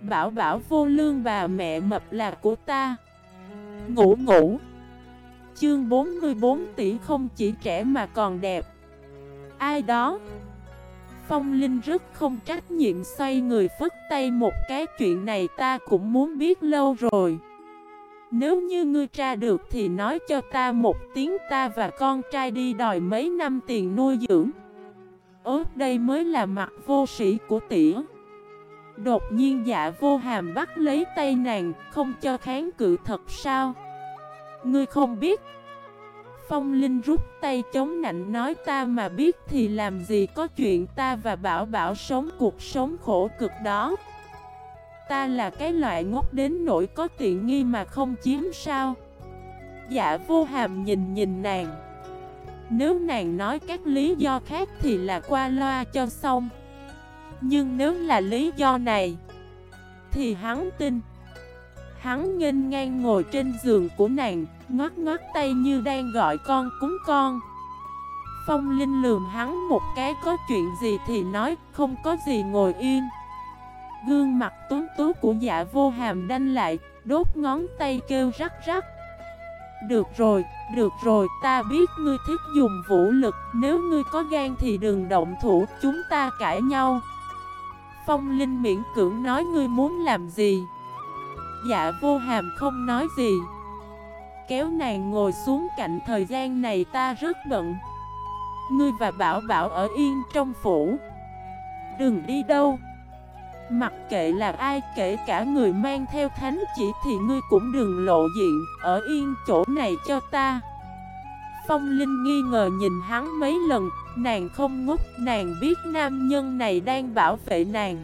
Bảo bảo vô lương bà mẹ mập là của ta. Ngủ ngủ. Chương 44 tỷ không chỉ trẻ mà còn đẹp. Ai đó? Phong Linh rất không trách nhiệm xoay người phất tay một cái, chuyện này ta cũng muốn biết lâu rồi. Nếu như ngươi tra được thì nói cho ta một tiếng, ta và con trai đi đòi mấy năm tiền nuôi dưỡng. Ốt đây mới là mặt vô sĩ của tỉa. Đột nhiên dạ vô hàm bắt lấy tay nàng, Không cho kháng cự thật sao? Ngươi không biết. Phong Linh rút tay chống nạnh nói ta mà biết thì làm gì có chuyện ta và Bảo Bảo sống cuộc sống khổ cực đó. Ta là cái loại ngốc đến nỗi có tiện nghi mà không chiếm sao? Dạ vô hàm nhìn nhìn nàng. Nếu nàng nói các lý do khác thì là qua loa cho xong. Nhưng nếu là lý do này Thì hắn tin. Hắn nghênh ngang ngồi trên giường của nàng ngót ngót tay như đang gọi con cúng con. Phong Linh lườm hắn một cái có chuyện gì thì nói Không có gì ngồi yên. Gương mặt tuấn tú của dạ vô hàm đanh lại Đốt ngón tay kêu rắc rắc. Được rồi, được rồi Ta biết ngươi thích dùng vũ lực Nếu ngươi có gan thì đừng động thủ Chúng ta cãi nhau. Phong Linh miễn cưỡng nói ngươi muốn làm gì? Dạ vô hàm không nói gì. Kéo nàng ngồi xuống cạnh thời gian này ta rất bận. Ngươi và Bảo Bảo ở yên trong phủ. Đừng đi đâu. Mặc kệ là ai, kể cả người mang theo thánh chỉ thì ngươi cũng đừng lộ diện. Ở yên chỗ này cho ta. Phong Linh nghi ngờ nhìn hắn mấy lần, Nàng không ngốc, Nàng biết nam nhân này đang bảo vệ nàng.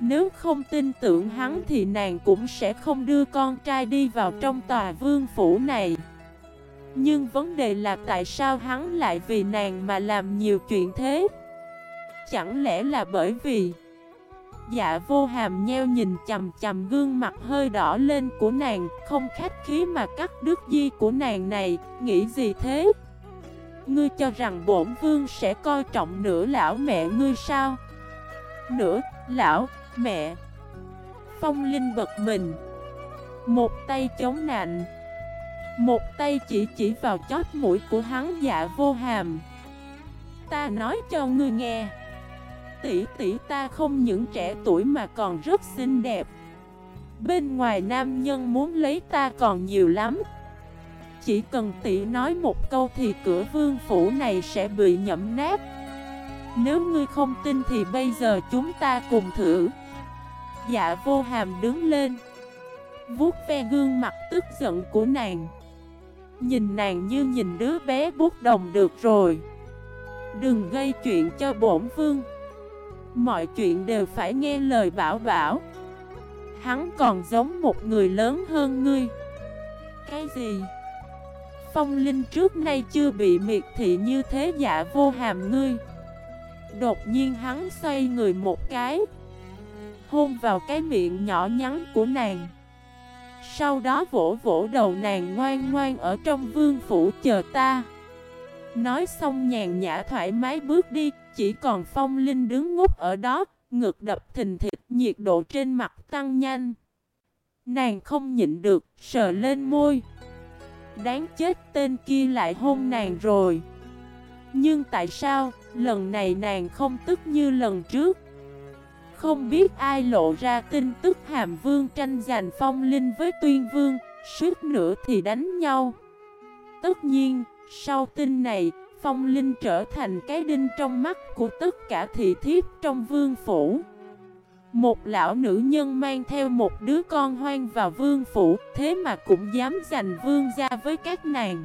Nếu không tin tưởng hắn thì nàng cũng sẽ không đưa con trai đi vào trong tòa vương phủ này. Nhưng vấn đề là tại sao hắn lại vì nàng mà làm nhiều chuyện thế? Chẳng lẽ là bởi vì Dạ vô hàm nheo nhìn chầm chầm gương mặt hơi đỏ lên của nàng, Không khách khí mà cắt đứt di của nàng này, Nghĩ gì thế? Ngươi cho rằng bổn vương sẽ coi trọng nửa lão mẹ ngươi sao? Nửa lão Mẹ? Phong Linh bật mình. Một tay chống nạnh. Một tay chỉ chỉ vào chót mũi của hắn dạ vô hàm. Ta nói cho ngươi nghe. Tỷ tỷ ta không những trẻ tuổi mà còn rất xinh đẹp. Bên ngoài nam nhân muốn lấy ta còn nhiều lắm. Chỉ cần tỷ nói một câu thì cửa vương phủ này sẽ bị nhẫm nát. Nếu ngươi không tin thì bây giờ chúng ta cùng thử. Dạ vô hàm đứng lên, vuốt ve gương mặt tức giận của nàng. Nhìn nàng như nhìn đứa bé bút đồng được rồi. Đừng gây chuyện cho bổn vương. Mọi chuyện đều phải nghe lời bảo bảo. Hắn còn giống một người lớn hơn ngươi. Cái gì? Phong Linh trước nay chưa bị miệt thị như thế dạ vô hàm ngươi. Đột nhiên hắn xoay người một cái, Hôn vào cái miệng nhỏ nhắn của nàng. Sau đó vỗ vỗ đầu nàng ngoan ngoan ở trong vương phủ chờ ta. Nói xong nhàn nhã thoải mái bước đi Chỉ còn phong linh đứng ngút ở đó Ngực đập thình thịt nhiệt độ trên mặt tăng nhanh. Nàng không nhịn được Sờ lên môi. Đáng chết tên kia lại hôn nàng rồi. Nhưng tại sao Lần này nàng không tức như lần trước? Không biết ai lộ ra tin tức Hàm Vương tranh giành phong linh với Tuyên Vương, suốt nữa thì đánh nhau. Tất nhiên, sau tin này, phong linh trở thành cái đinh trong mắt của tất cả thị thiếp trong vương phủ. Một lão nữ nhân mang theo một đứa con hoang vào vương phủ, thế mà cũng dám giành vương gia với các nàng.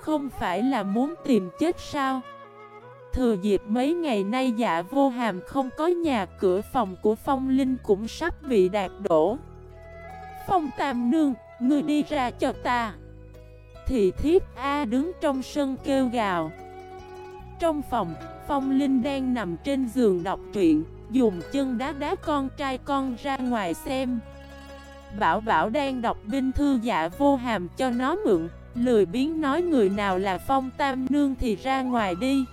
Không phải là muốn tìm chết sao? Thừa dịp mấy ngày nay dạ vô hàm không có nhà cửa phòng của phong linh cũng sắp bị đạt đổ Phong tam nương, ngươi đi ra cho ta thì thiếp A đứng trong sân kêu gào. Trong phòng, phong linh đang nằm trên giường đọc truyện Dùng chân đá đá con trai con ra ngoài xem. Bảo Bảo đang đọc binh thư dạ vô hàm cho nó mượn Lười biến nói người nào là phong tam nương thì ra ngoài đi.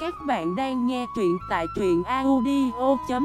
Các bạn đang nghe truyện tại truyện audio.fif